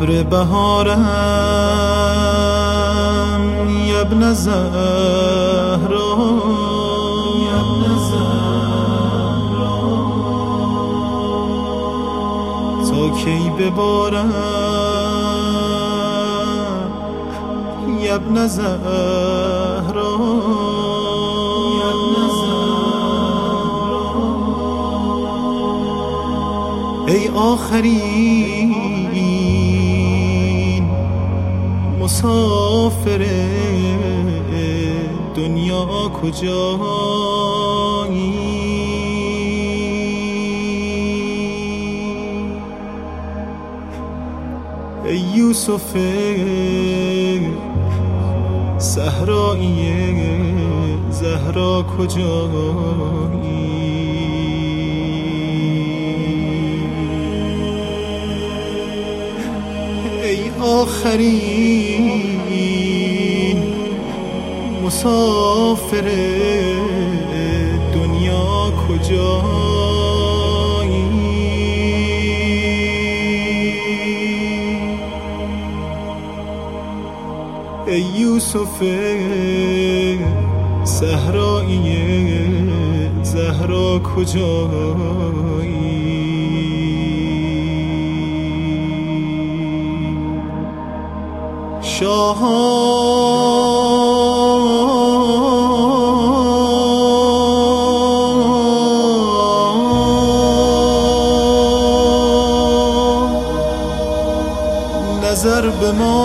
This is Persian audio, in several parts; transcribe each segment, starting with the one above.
ابر بهارم یبن زهرا تا کی ببارم یبن زهرا ای آخرین مسافر دنیا کجایی؟ ای یوسف صحرایی زهرا کجایی؟ آخرین مسافر دنیا کجایی؟ ای یوسف صحرایی زهرا کجایی؟ نظر به ما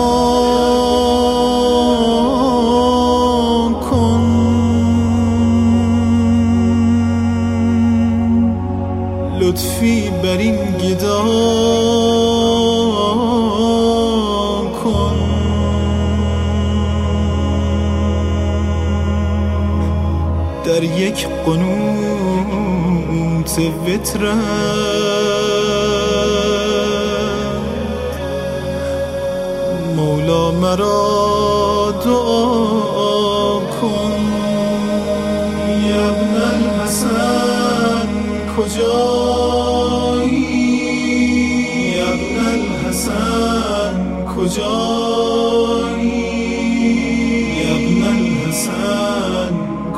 کن. لطفی بر این گدا. در یک قنوت وترت مولا مرا دعا کن. یبن الحسن کجایی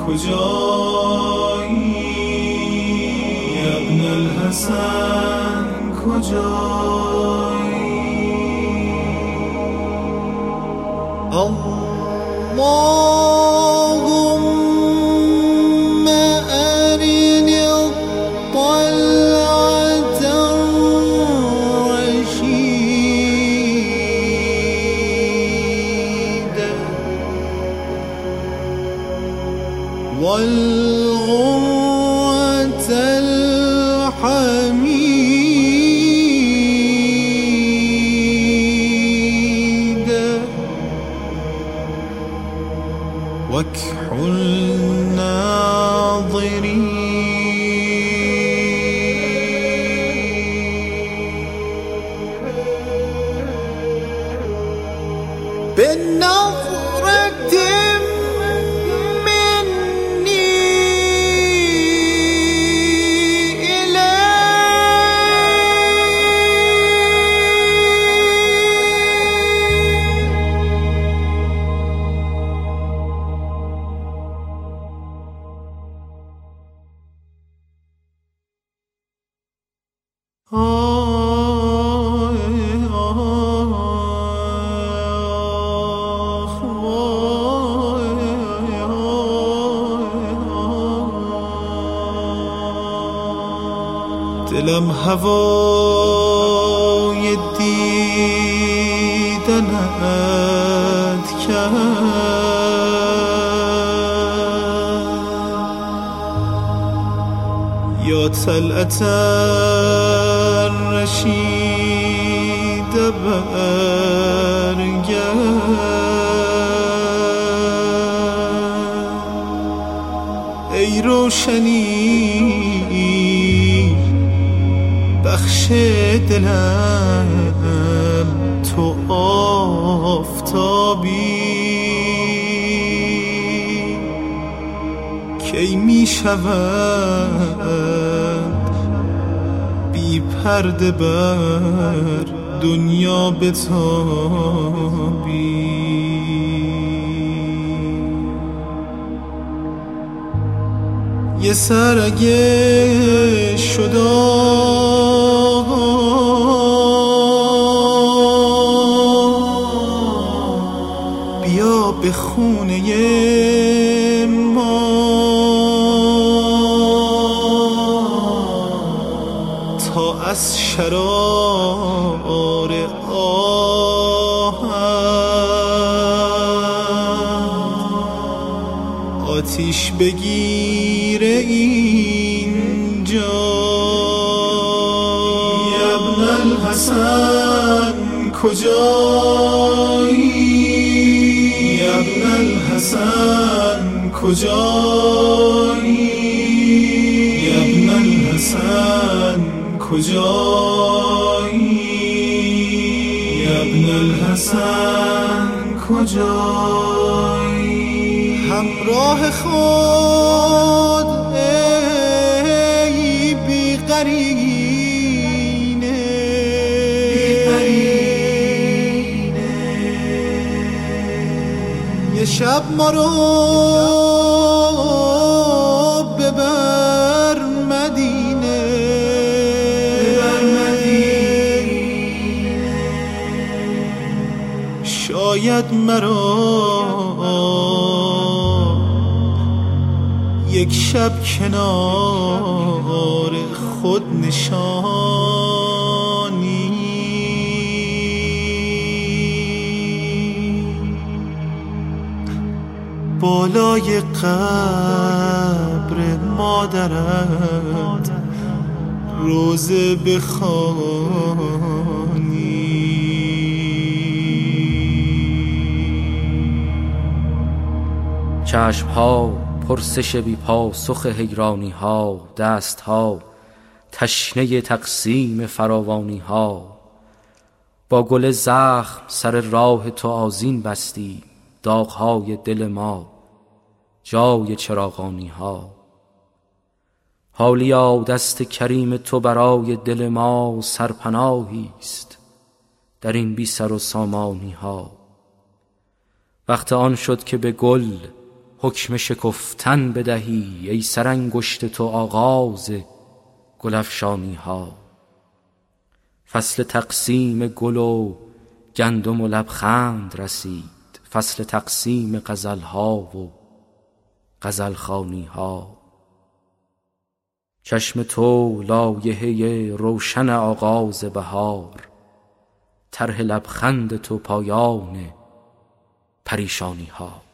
کجایی؟ یبن الحسن کجایی؟ اللهم حميدا واكحل بالنظرة دلم هوای دیدنت کرد. یا طلعت رشید برگرد. ای روشنی بخش دلم تو آفتابی؟ کی می شود بی پرده بر دنیا بتابی؟ یه سر اگه به خونه ما. تا از شرار آه آتیش بگیره اینجا. ابن الحسن کجایی کجایی؟ ابن الحسن کجایی؟ ابن الحسن کجایی؟ همراه خود ای بی شب ما رو ببر مدینه. ببر مدینه. شاید مرا یک شب کنار خود نشانی بالای قبر مادرت روزه بخوانی. چشم ها پرسش بی پاسخ حیرانی ها دست ها تشنه تقسیم فراوانی ها با گل زخم سر راه تو آزین بستی. داغ های دل ما جای چراغانی ها حالیا دست کریم تو برای دل ما سرپناهی است در این بی سر و سامانی ها وقت آن شد که به گل حکم شکفتن بدهی ای سرانگشت تو آغاز گل افشانی ها فصل تقسیم گل و گندم و لبخند رسید. فصل تقسیم غزل ها و غزل خوانی ها چشم تو لایحه روشن آغاز بهار طرح لبخند تو پایان پریشانی ها